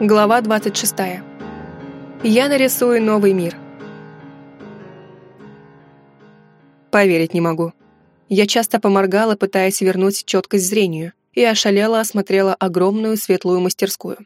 Глава 26. Я нарисую новый мир. Поверить не могу. Я часто поморгала, пытаясь вернуть четкость зрению, и ошалела осмотрела огромную светлую мастерскую.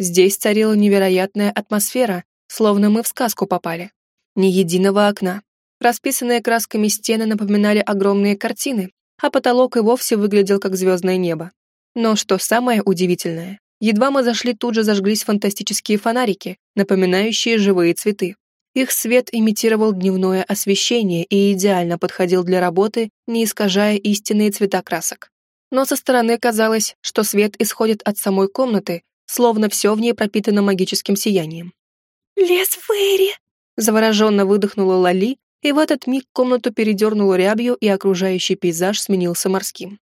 Здесь царила невероятная атмосфера, словно мы в сказку попали. Ни единого окна. Расписанные красками стены напоминали огромные картины, а потолок и вовсе выглядел как звездное небо. Но что самое удивительное, Едва мы зашли, тут же зажглись фантастические фонарики, напоминающие живые цветы. Их свет имитировал дневное освещение и идеально подходил для работы, не искажая истинные цвета красок. Но со стороны казалось, что свет исходит от самой комнаты, словно все в ней пропитано магическим сиянием. «Лес Фейри!» Завороженно выдохнула Лали, и в этот миг комнату передернуло рябью, и окружающий пейзаж сменился морским.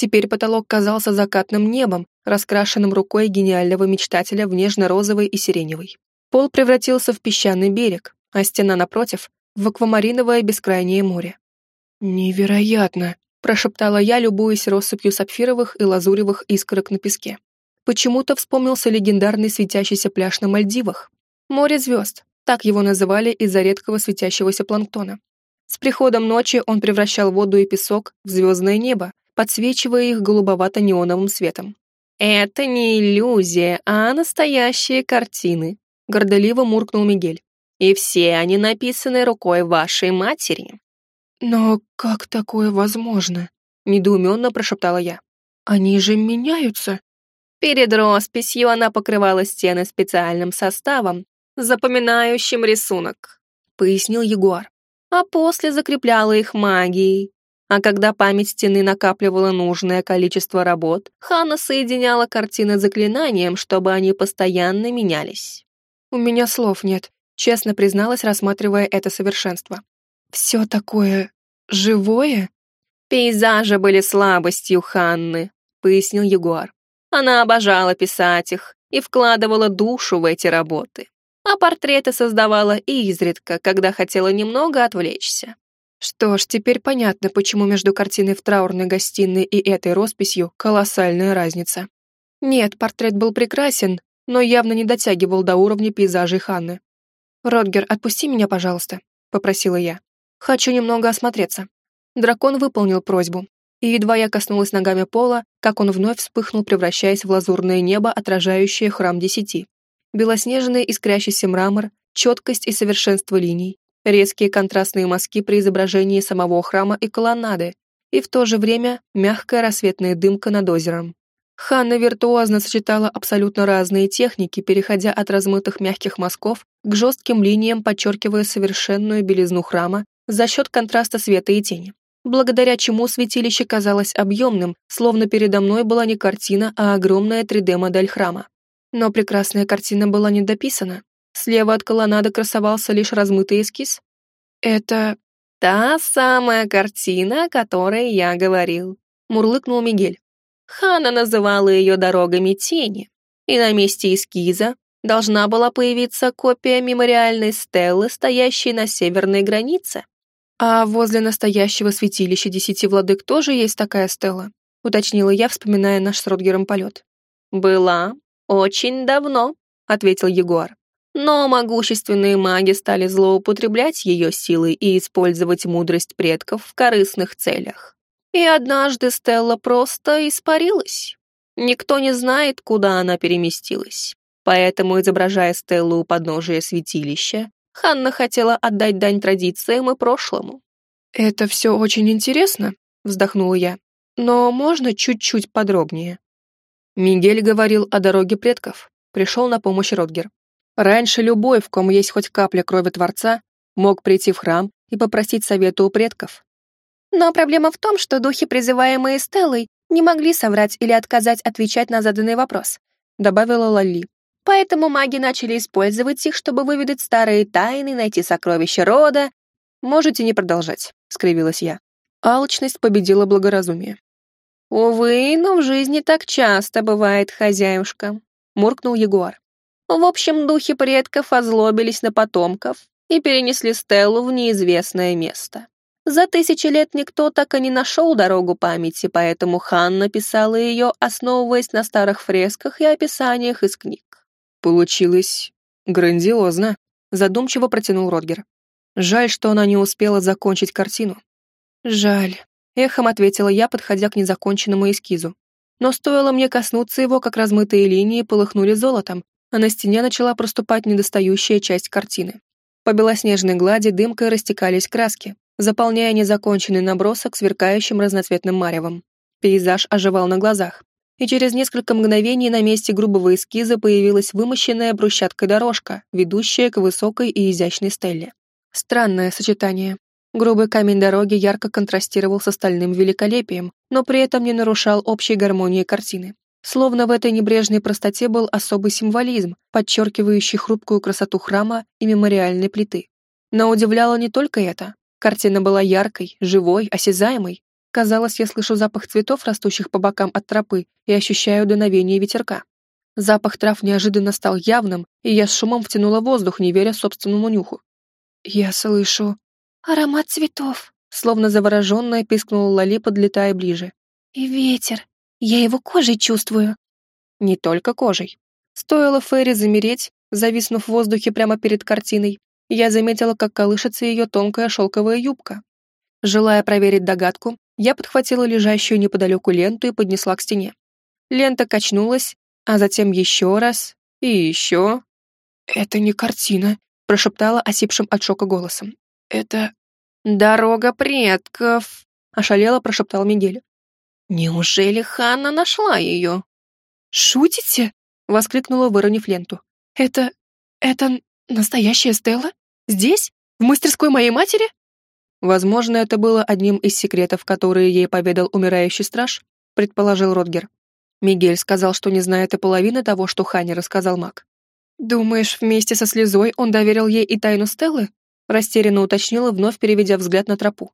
Теперь потолок казался закатным небом, раскрашенным рукой гениального мечтателя в нежно-розовый и сиреневый. Пол превратился в песчаный берег, а стена напротив — в аквамариновое бескрайнее море. «Невероятно!» — прошептала я, любуясь россыпью сапфировых и лазуревых искорок на песке. Почему-то вспомнился легендарный светящийся пляж на Мальдивах. Море звезд, так его называли из-за редкого светящегося планктона. С приходом ночи он превращал воду и песок в звездное небо, подсвечивая их голубовато-неоновым светом. «Это не иллюзия, а настоящие картины», — гордоливо муркнул Мигель. «И все они написаны рукой вашей матери». «Но как такое возможно?» — недоуменно прошептала я. «Они же меняются». Перед росписью она покрывала стены специальным составом, запоминающим рисунок, пояснил Ягуар. А после закрепляла их магией, а когда память стены накапливала нужное количество работ, Ханна соединяла картины заклинанием, чтобы они постоянно менялись. «У меня слов нет», — честно призналась, рассматривая это совершенство. «Все такое... живое?» «Пейзажи были слабостью Ханны», — пояснил Ягуар. «Она обожала писать их и вкладывала душу в эти работы, а портреты создавала изредка, когда хотела немного отвлечься. Что ж, теперь понятно, почему между картиной в траурной гостиной и этой росписью колоссальная разница. Нет, портрет был прекрасен, но явно не дотягивал до уровня пейзажей Ханны. «Родгер, отпусти меня, пожалуйста», — попросила я. «Хочу немного осмотреться». Дракон выполнил просьбу, и едва я коснулась ногами пола, как он вновь вспыхнул, превращаясь в лазурное небо, отражающее храм десяти. Белоснежный искрящийся мрамор, четкость и совершенство линий, резкие контрастные мазки при изображении самого храма и колоннады, и в то же время мягкая рассветная дымка над озером. Ханна виртуозно сочетала абсолютно разные техники, переходя от размытых мягких мазков к жестким линиям, подчеркивая совершенную белизну храма за счет контраста света и тени, благодаря чему святилище казалось объемным, словно передо мной была не картина, а огромная 3D-модель храма. Но прекрасная картина была недописана, Слева от колоннады красовался лишь размытый эскиз. «Это та самая картина, о которой я говорил», — мурлыкнул Мигель. Хана называла ее «дорогами тени», и на месте эскиза должна была появиться копия мемориальной стелы, стоящей на северной границе. «А возле настоящего святилища десяти владык тоже есть такая стела?» — уточнила я, вспоминая наш с Ротгером полет. «Была. Очень давно», — ответил Егор. Но могущественные маги стали злоупотреблять ее силой и использовать мудрость предков в корыстных целях. И однажды Стелла просто испарилась. Никто не знает, куда она переместилась. Поэтому, изображая Стеллу у подножия святилища, Ханна хотела отдать дань традициям и прошлому. «Это все очень интересно», — вздохнула я. «Но можно чуть-чуть подробнее?» Мигель говорил о дороге предков. Пришел на помощь Ротгер. Раньше любой, в ком есть хоть капля крови Творца, мог прийти в храм и попросить совета у предков. Но проблема в том, что духи, призываемые Стеллой, не могли соврать или отказать отвечать на заданный вопрос, добавила Лали. Поэтому маги начали использовать их, чтобы выведать старые тайны, найти сокровища рода. Можете не продолжать, скривилась я. Алчность победила благоразумие. «Увы, но в жизни так часто бывает, хозяюшка», — муркнул Ягуар. В общем, духи предков озлобились на потомков и перенесли Стеллу в неизвестное место. За тысячи лет никто так и не нашел дорогу памяти, поэтому Хан написала ее, основываясь на старых фресках и описаниях из книг. Получилось грандиозно, задумчиво протянул Родгер. Жаль, что она не успела закончить картину. Жаль, эхом ответила я, подходя к незаконченному эскизу. Но стоило мне коснуться его, как размытые линии полыхнули золотом, а на стене начала проступать недостающая часть картины. По белоснежной глади дымкой растекались краски, заполняя незаконченный набросок сверкающим разноцветным маревом. Пейзаж оживал на глазах, и через несколько мгновений на месте грубого эскиза появилась вымощенная брусчаткой дорожка, ведущая к высокой и изящной стелле. Странное сочетание. Грубый камень дороги ярко контрастировал с остальным великолепием, но при этом не нарушал общей гармонии картины. Словно в этой небрежной простоте был особый символизм, подчеркивающий хрупкую красоту храма и мемориальной плиты. Но удивляло не только это. Картина была яркой, живой, осязаемой. Казалось, я слышу запах цветов, растущих по бокам от тропы, и ощущаю дуновение ветерка. Запах трав неожиданно стал явным, и я с шумом втянула воздух, не веря собственному нюху. «Я слышу...» «Аромат цветов», словно завороженная пискнула Лали, подлетая ближе. «И ветер. Я его кожей чувствую. Не только кожей. Стоило Ферри замереть, зависнув в воздухе прямо перед картиной, я заметила, как колышется ее тонкая шелковая юбка. Желая проверить догадку, я подхватила лежащую неподалеку ленту и поднесла к стене. Лента качнулась, а затем еще раз и еще. «Это не картина», — прошептала осипшим от шока голосом. «Это...» «Дорога предков», — ошалело прошептал Мигель. Неужели Ханна нашла ее? «Шутите?» — воскликнула, выронив ленту. «Это... это настоящая Стелла? Здесь? В мастерской моей матери?» Возможно, это было одним из секретов, которые ей поведал умирающий страж, предположил Ротгер. Мигель сказал, что не знает и половины того, что Ханне рассказал маг. «Думаешь, вместе со слезой он доверил ей и тайну Стеллы?» растерянно уточнила, вновь переведя взгляд на тропу.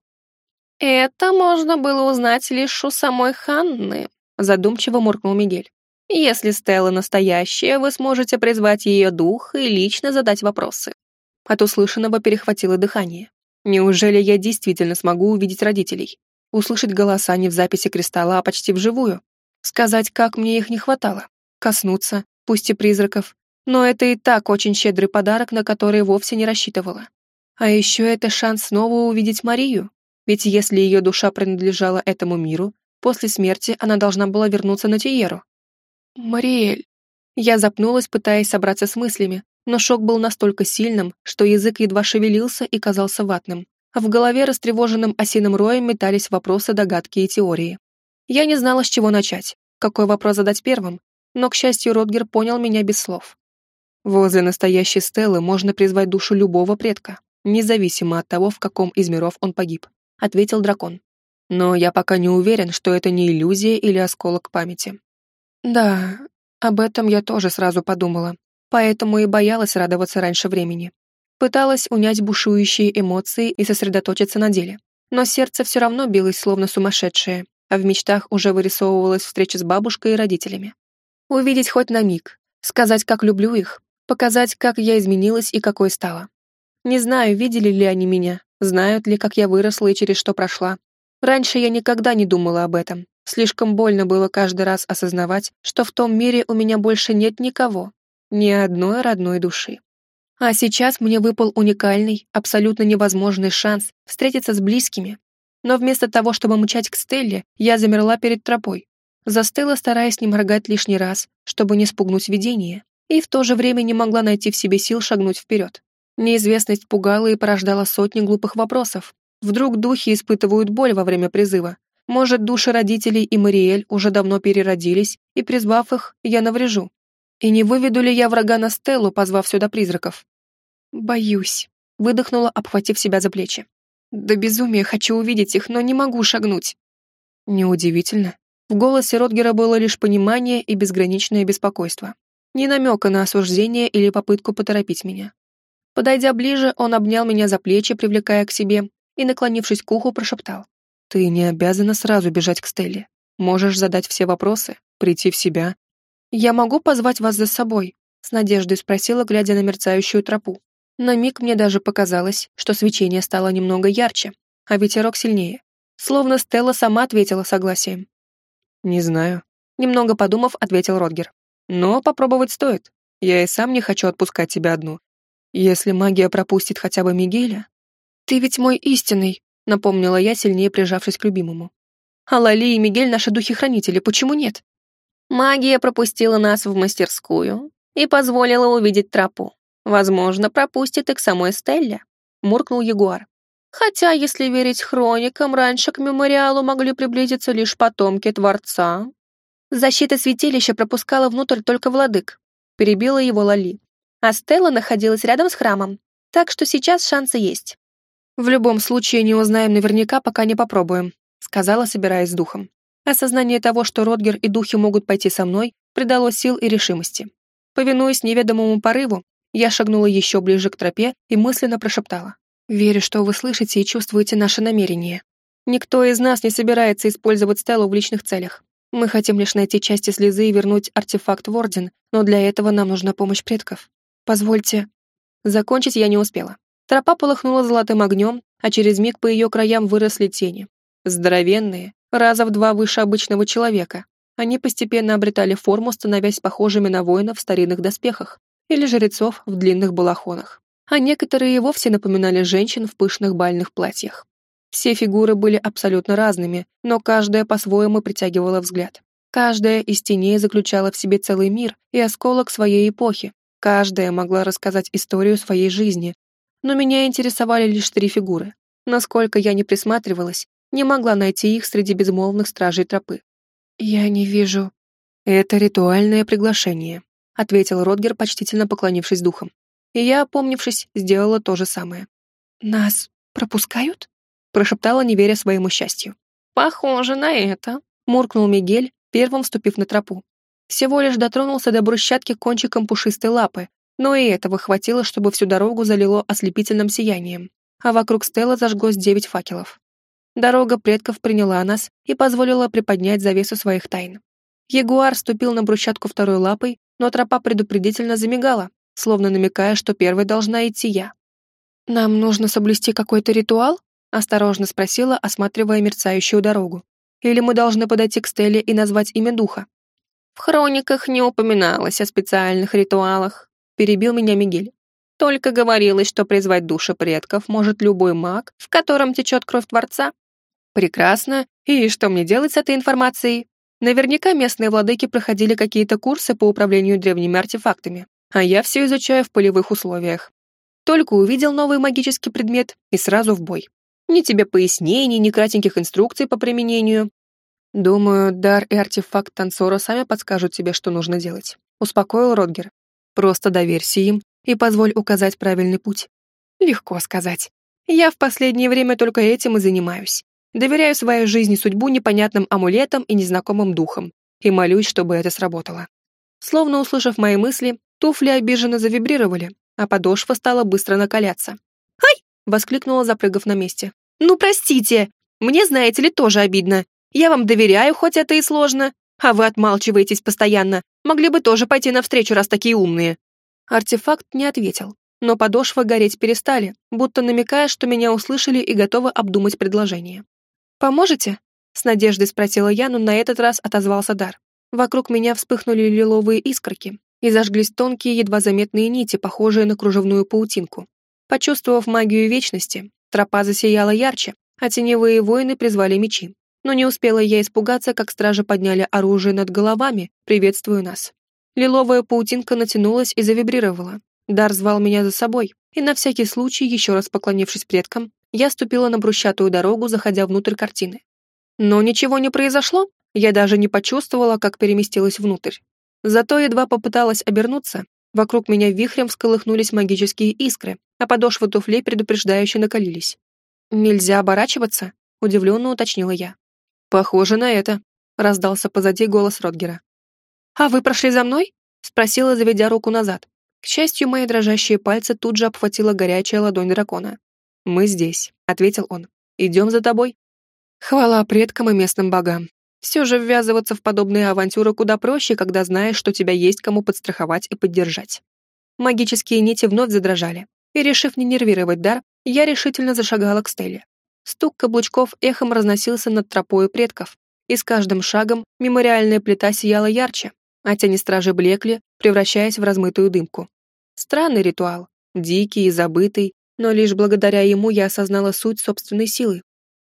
«Это можно было узнать лишь у самой Ханны», задумчиво муркнул Мигель. «Если Стелла настоящая, вы сможете призвать ее дух и лично задать вопросы». От услышанного перехватило дыхание. Неужели я действительно смогу увидеть родителей? Услышать голоса не в записи кристалла, а почти вживую? Сказать, как мне их не хватало? Коснуться, пусть и призраков. Но это и так очень щедрый подарок, на который вовсе не рассчитывала. А еще это шанс снова увидеть Марию, ведь если ее душа принадлежала этому миру, после смерти она должна была вернуться на Тиеру. «Мариэль...» Я запнулась, пытаясь собраться с мыслями, но шок был настолько сильным, что язык едва шевелился и казался ватным, а в голове растревоженным осиным роем метались вопросы, догадки и теории. Я не знала, с чего начать, какой вопрос задать первым, но, к счастью, Ротгер понял меня без слов. Возле настоящей Стеллы можно призвать душу любого предка, независимо от того, в каком из миров он погиб. — ответил дракон. «Но я пока не уверен, что это не иллюзия или осколок памяти». «Да, об этом я тоже сразу подумала, поэтому и боялась радоваться раньше времени. Пыталась унять бушующие эмоции и сосредоточиться на деле. Но сердце все равно билось словно сумасшедшее, а в мечтах уже вырисовывалась встреча с бабушкой и родителями. Увидеть хоть на миг, сказать, как люблю их, показать, как я изменилась и какой стала. Не знаю, видели ли они меня, Знают ли, как я выросла и через что прошла? Раньше я никогда не думала об этом. Слишком больно было каждый раз осознавать, что в том мире у меня больше нет никого, ни одной родной души. А сейчас мне выпал уникальный, абсолютно невозможный шанс встретиться с близкими. Но вместо того, чтобы мчать к Стелле, я замерла перед тропой. Застыла, стараясь не моргать лишний раз, чтобы не спугнуть видение, и в то же время не могла найти в себе сил шагнуть вперед. Неизвестность пугала и порождала сотни глупых вопросов. Вдруг духи испытывают боль во время призыва? Может, души родителей и Мариэль уже давно переродились, и, призвав их, я наврежу? И не выведу ли я врага на Стеллу, позвав сюда призраков? Боюсь. Выдохнула, обхватив себя за плечи. До безумия хочу увидеть их, но не могу шагнуть. Неудивительно. В голосе Ротгера было лишь понимание и безграничное беспокойство. Ни намека на осуждение или попытку поторопить меня. Подойдя ближе, он обнял меня за плечи, привлекая к себе, и, наклонившись к уху, прошептал. «Ты не обязана сразу бежать к Стелле. Можешь задать все вопросы, прийти в себя. Я могу позвать вас за собой?» С надеждой спросила, глядя на мерцающую тропу. На миг мне даже показалось, что свечение стало немного ярче, а ветерок сильнее. Словно Стелла сама ответила согласием. «Не знаю», — немного подумав, ответил Родгер. «Но попробовать стоит. Я и сам не хочу отпускать тебя одну. Если магия пропустит хотя бы Мигеля... Ты ведь мой истинный, напомнила я, сильнее прижавшись к любимому. А Лали и Мигель наши духи-хранители, почему нет? Магия пропустила нас в мастерскую и позволила увидеть тропу. Возможно, пропустит и к самой Стелле, муркнул Ягуар. Хотя, если верить хроникам, раньше к мемориалу могли приблизиться лишь потомки Творца. Защита святилища пропускала внутрь только владык, перебила его Лали. А Стелла находилась рядом с храмом, так что сейчас шансы есть. В любом случае не узнаем наверняка, пока не попробуем, сказала, собираясь с духом. Осознание того, что Родгер и духи могут пойти со мной, придало сил и решимости. Повинуясь неведомому порыву, я шагнула еще ближе к тропе и мысленно прошептала. «Верю, что вы слышите и чувствуете наши намерения. Никто из нас не собирается использовать Стеллу в личных целях. Мы хотим лишь найти части слезы и вернуть артефакт в Орден, но для этого нам нужна помощь предков. Позвольте...» Закончить я не успела. Тропа полыхнула золотым огнем, а через миг по ее краям выросли тени. Здоровенные, раза в два выше обычного человека. Они постепенно обретали форму, становясь похожими на воинов в старинных доспехах или жрецов в длинных балахонах. А некоторые и вовсе напоминали женщин в пышных бальных платьях. Все фигуры были абсолютно разными, но каждая по-своему притягивала взгляд. Каждая из теней заключала в себе целый мир и осколок своей эпохи. Каждая могла рассказать историю своей жизни. Но меня интересовали лишь три фигуры. Насколько я не присматривалась, не могла найти их среди безмолвных стражей тропы. «Я не вижу...» «Это ритуальное приглашение», — ответил Родгер, почтительно поклонившись духом. И я, опомнившись, сделала то же самое. «Нас пропускают?» — прошептала, не веря своему счастью. «Похоже на это», — муркнул Мигель, первым вступив на тропу. Всего лишь дотронулся до брусчатки кончиком пушистой лапы, но и этого хватило, чтобы всю дорогу залило ослепительным сиянием, а вокруг Стелла зажглось девять факелов. Дорога предков приняла нас и позволила приподнять завесу своих тайн. Ягуар ступил на брусчатку второй лапой, но тропа предупредительно замигала, словно намекая, что первой должна идти я. «Нам нужно соблюсти какой-то ритуал?» — осторожно спросила, осматривая мерцающую дорогу. «Или мы должны подойти к Стелле и назвать имя духа?» «В хрониках не упоминалось о специальных ритуалах», — перебил меня Мигель. «Только говорилось, что призвать души предков может любой маг, в котором течет кровь Творца, Прекрасно. И что мне делать с этой информацией? Наверняка местные владыки проходили какие-то курсы по управлению древними артефактами, а я все изучаю в полевых условиях. Только увидел новый магический предмет и сразу в бой. Ни тебе пояснений, ни кратеньких инструкций по применению. Думаю, дар и артефакт танцора сами подскажут тебе, что нужно делать. Успокоил Родгер. Просто доверься им и позволь указать правильный путь. Легко сказать. Я в последнее время только этим и занимаюсь. Доверяю своей жизни судьбу непонятным амулетам и незнакомым духам и молюсь, чтобы это сработало. Словно услышав мои мысли, туфли обиженно завибрировали, а подошва стала быстро накаляться. «Ай!» — воскликнула, запрыгав на месте. «Ну, простите! Мне, знаете ли, тоже обидно. Я вам доверяю, хоть это и сложно. А вы отмалчиваетесь постоянно. Могли бы тоже пойти навстречу, раз такие умные». Артефакт не ответил, но подошвы гореть перестали, будто намекая, что меня услышали и готовы обдумать предложение. «Поможете?» — с надеждой спросила я, но на этот раз отозвался дар. Вокруг меня вспыхнули лиловые искорки и зажглись тонкие, едва заметные нити, похожие на кружевную паутинку. Почувствовав магию вечности, тропа засияла ярче, а теневые воины призвали мечи. Но не успела я испугаться, как стражи подняли оружие над головами, приветствуя нас. Лиловая паутинка натянулась и завибрировала. Дар звал меня за собой, и на всякий случай, еще раз поклонившись предкам, я ступила на брусчатую дорогу, заходя внутрь картины. Но ничего не произошло, я даже не почувствовала, как переместилась внутрь. Зато едва попыталась обернуться, вокруг меня вихрем всколыхнулись магические искры, а подошвы туфлей предупреждающе накалились. «Нельзя оборачиваться?» — удивленно уточнила я. «Похоже на это», — раздался позади голос Ротгера. «А вы прошли за мной?» — спросила, заведя руку назад. К счастью, мои дрожащие пальцы тут же обхватила горячая ладонь дракона. «Мы здесь», — ответил он. «Идем за тобой». Хвала предкам и местным богам. Все же ввязываться в подобные авантюры куда проще, когда знаешь, что тебя есть кому подстраховать и поддержать. Магические нити вновь задрожали, и, решив не нервировать дар, я решительно зашагала к Стелле. Стук каблучков эхом разносился над тропою предков, и с каждым шагом мемориальная плита сияла ярче, а тени стражи блекли, превращаясь в размытую дымку. Странный ритуал, дикий и забытый, но лишь благодаря ему я осознала суть собственной силы.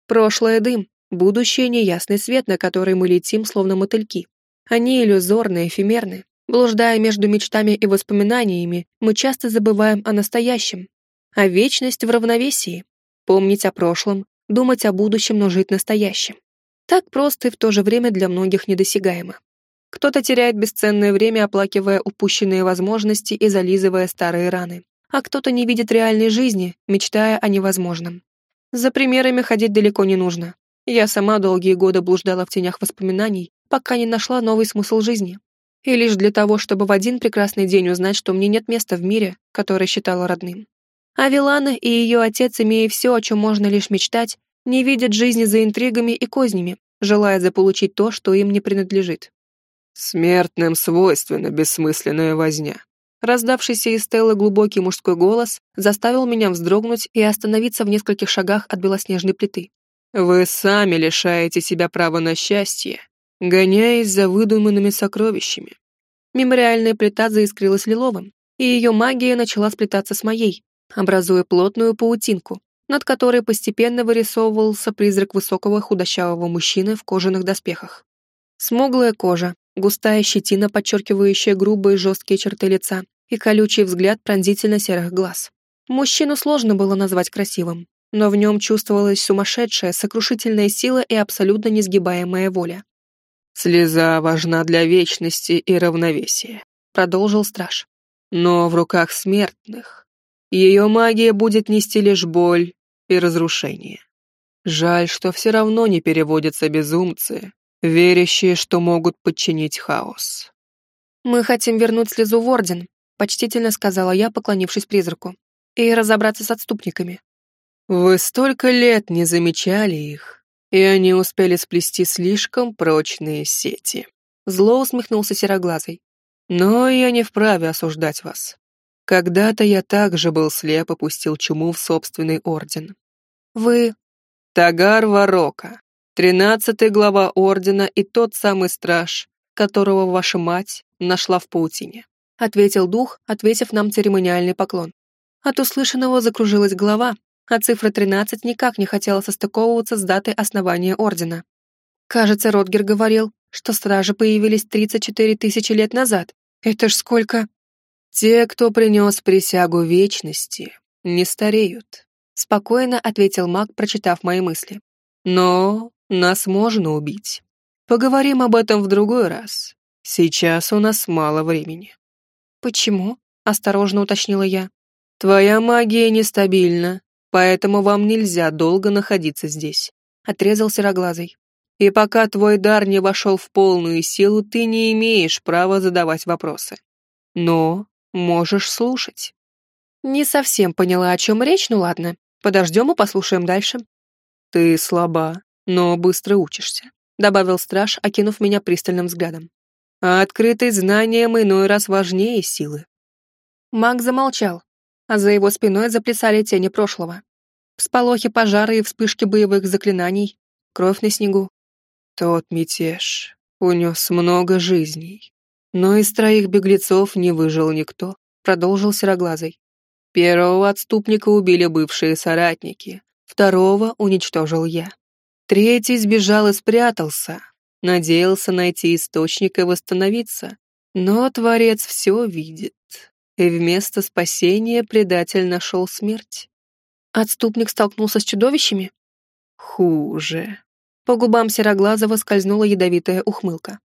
Прошлое — дым, будущее — неясный свет, на который мы летим, словно мотыльки. Они иллюзорны, эфемерны. Блуждая между мечтами и воспоминаниями, мы часто забываем о настоящем. А вечность в равновесии. Помнить о прошлом, думать о будущем, но жить настоящим. Так просто и в то же время для многих недосягаемо. Кто-то теряет бесценное время, оплакивая упущенные возможности и зализывая старые раны. А кто-то не видит реальной жизни, мечтая о невозможном. За примерами ходить далеко не нужно. Я сама долгие годы блуждала в тенях воспоминаний, пока не нашла новый смысл жизни. И лишь для того, чтобы в один прекрасный день узнать, что мне нет места в мире, который считала родным. А Вилана и ее отец, имея все, о чем можно лишь мечтать, не видят жизни за интригами и кознями, желая заполучить то, что им не принадлежит. «Смертным свойственна бессмысленная возня». Раздавшийся из Стеллы глубокий мужской голос заставил меня вздрогнуть и остановиться в нескольких шагах от белоснежной плиты. «Вы сами лишаете себя права на счастье, гоняясь за выдуманными сокровищами». Мемориальная плита заискрилась лиловым, и ее магия начала сплетаться с моей, образуя плотную паутинку, над которой постепенно вырисовывался призрак высокого худощавого мужчины в кожаных доспехах. Смуглая кожа, густая щетина, подчеркивающая грубые жесткие черты лица и колючий взгляд пронзительно-серых глаз. Мужчину сложно было назвать красивым, но в нем чувствовалась сумасшедшая, сокрушительная сила и абсолютно несгибаемая воля. «Слеза важна для вечности и равновесия», — продолжил страж. «Но в руках смертных ее магия будет нести лишь боль и разрушение. Жаль, что все равно не переводятся безумцы, верящие, что могут подчинить хаос. «Мы хотим вернуть слезу в Орден», — почтительно сказала я, поклонившись призраку, «и разобраться с отступниками». «Вы столько лет не замечали их, и они успели сплести слишком прочные сети». Зло усмехнулся сероглазый. «Но я не вправе осуждать вас. Когда-то я также был слеп и пустил чуму в собственный орден. Вы... Тагар Варока, тринадцатый глава ордена и тот самый страж, которого ваша мать нашла в паутине. Ответил дух, ответив нам церемониальный поклон. От услышанного закружилась голова, а цифра 13 никак не хотела состыковываться с датой основания ордена. Кажется, Ротгер говорил, что стражи появились 34 тысячи лет назад. Это ж сколько... «Те, кто принес присягу вечности, не стареют», — спокойно ответил маг, прочитав мои мысли. «Но нас можно убить. Поговорим об этом в другой раз. Сейчас у нас мало времени». «Почему?» — осторожно уточнила я. «Твоя магия нестабильна, поэтому вам нельзя долго находиться здесь», — отрезал Сероглазый. «И пока твой дар не вошел в полную силу, ты не имеешь права задавать вопросы. Но Можешь слушать. Не совсем поняла, о чем речь, ну ладно. Подождем и послушаем дальше. Ты слаба, но быстро учишься, добавил страж, окинув меня пристальным взглядом. А открытые знания иной раз важнее силы. Маг замолчал, а за его спиной заплясали тени прошлого. Всполохи пожара и вспышки боевых заклинаний, кровь на снегу. Тот мятеж унес много жизней. Но из троих беглецов не выжил никто, продолжил Сероглазый. Первого отступника убили бывшие соратники, второго уничтожил я. Третий сбежал и спрятался, надеялся найти источник и восстановиться. Но Творец все видит, и вместо спасения предатель нашел смерть. Отступник столкнулся с чудовищами? Хуже. По губам Сероглазого скользнула ядовитая ухмылка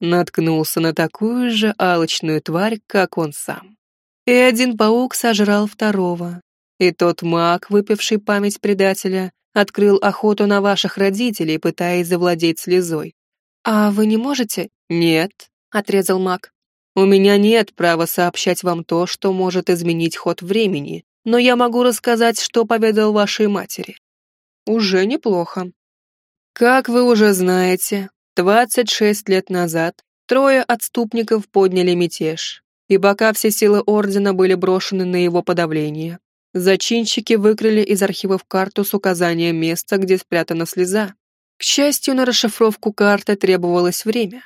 наткнулся на такую же алчную тварь, как он сам. И один паук сожрал второго. И тот маг, выпивший память предателя, открыл охоту на ваших родителей, пытаясь завладеть слезой. «А вы не можете?» «Нет», — отрезал маг. «У меня нет права сообщать вам то, что может изменить ход времени, но я могу рассказать, что поведал вашей матери». «Уже неплохо». «Как вы уже знаете, 26 лет назад трое отступников подняли мятеж, и пока все силы Ордена были брошены на его подавление, зачинщики выкрали из архивов карту с указанием места, где спрятана слеза. К счастью, на расшифровку карты требовалось время.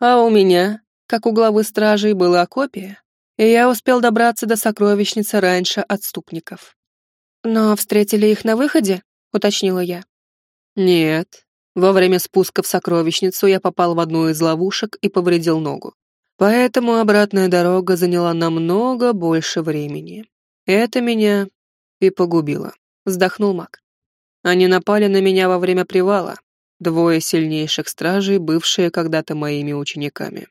А у меня как у главы стражей, была копия, и я успел добраться до сокровищницы раньше отступников. «Но встретили их на выходе?» — уточнила я. «Нет. Во время спуска в сокровищницу я попал в одну из ловушек и повредил ногу. Поэтому обратная дорога заняла намного больше времени. Это меня и погубило», — вздохнул маг. «Они напали на меня во время привала, двое сильнейших стражей, бывшие когда-то моими учениками».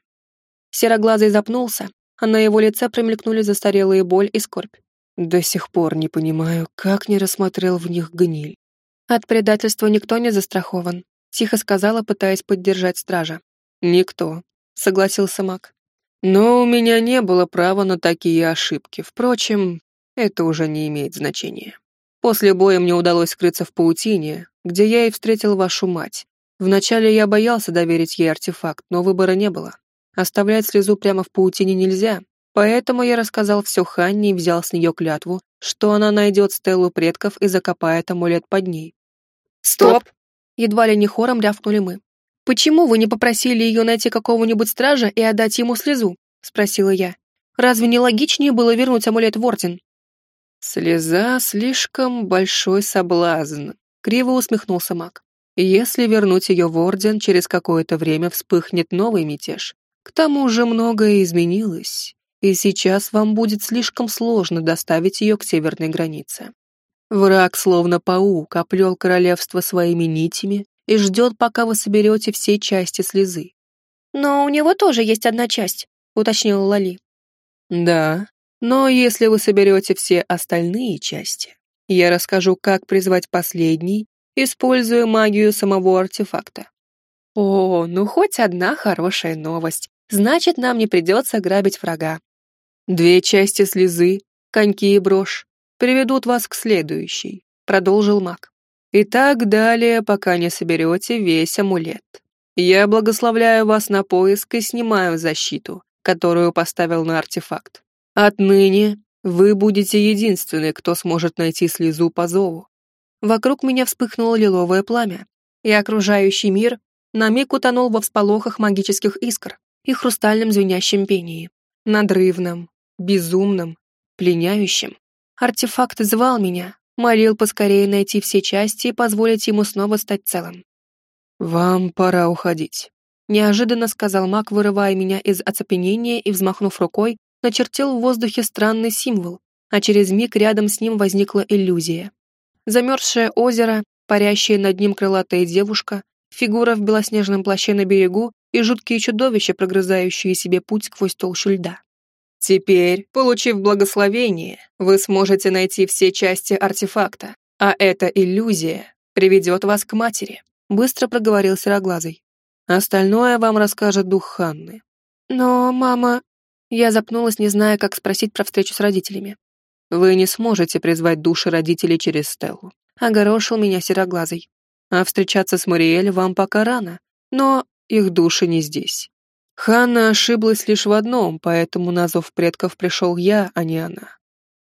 Сероглазый запнулся, а на его лице промелькнули застарелые боль и скорбь. До сих пор не понимаю, как не рассмотрел в них гниль. От предательства никто не застрахован, тихо сказала, пытаясь поддержать стража. Никто, согласился маг. Но у меня не было права на такие ошибки. Впрочем, это уже не имеет значения. После боя мне удалось скрыться в паутине, где я и встретил вашу мать. Вначале я боялся доверить ей артефакт, но выбора не было. Оставлять слезу прямо в паутине нельзя, Поэтому я рассказал все Ханне и взял с нее клятву, что она найдет стелу предков и закопает амулет под ней. «Стоп!» Едва ли не хором рявкнули мы. «Почему вы не попросили ее найти какого-нибудь стража и отдать ему слезу?» — спросила я. «Разве не логичнее было вернуть амулет в Орден?» «Слеза — слишком большой соблазн», — криво усмехнулся маг. «Если вернуть ее в Орден, через какое-то время вспыхнет новый мятеж. К тому же многое изменилось и сейчас вам будет слишком сложно доставить ее к северной границе. Враг, словно паук, оплел королевство своими нитями и ждет, пока вы соберете все части слезы. «Но у него тоже есть одна часть», — уточнила Лали. «Да, но если вы соберете все остальные части, я расскажу, как призвать последний, используя магию самого артефакта». «О, ну хоть одна хорошая новость. Значит, нам не придется грабить врага. Две части слезы, коньки и брошь приведут вас к следующей, продолжил маг. И так далее, пока не соберете весь амулет. Я благословляю вас на поиск и снимаю защиту, которую поставил на артефакт. Отныне вы будете единственный, кто сможет найти слезу по зову. Вокруг меня вспыхнуло лиловое пламя, и окружающий мир на миг утонул во всполохах магических искр и хрустальном звенящем пении, надрывном, безумным, пленяющим. Артефакт звал меня, молил поскорее найти все части и позволить ему снова стать целым. «Вам пора уходить», — неожиданно сказал маг, вырывая меня из оцепенения и, взмахнув рукой, начертил в воздухе странный символ, а через миг рядом с ним возникла иллюзия. Замерзшее озеро, парящая над ним крылатая девушка, фигура в белоснежном плаще на берегу и жуткие чудовища, прогрызающие себе путь сквозь толщу льда. Теперь, получив благословение, вы сможете найти все части артефакта, а эта иллюзия приведет вас к матери», — быстро проговорил Сероглазый. «Остальное вам расскажет дух Ханны». «Но, мама...» Я запнулась, не зная, как спросить про встречу с родителями. «Вы не сможете призвать души родителей через Стеллу», — огорошил меня Сероглазый. «А встречаться с Мариэль вам пока рано, но их души не здесь. Ханна ошиблась лишь в одном, поэтому на зов предков пришел я, а не она.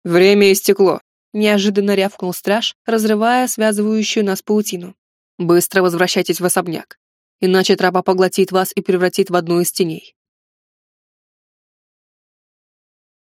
«Время истекло», — неожиданно рявкнул страж, разрывая связывающую нас паутину. «Быстро возвращайтесь в особняк, иначе тропа поглотит вас и превратит в одну из теней.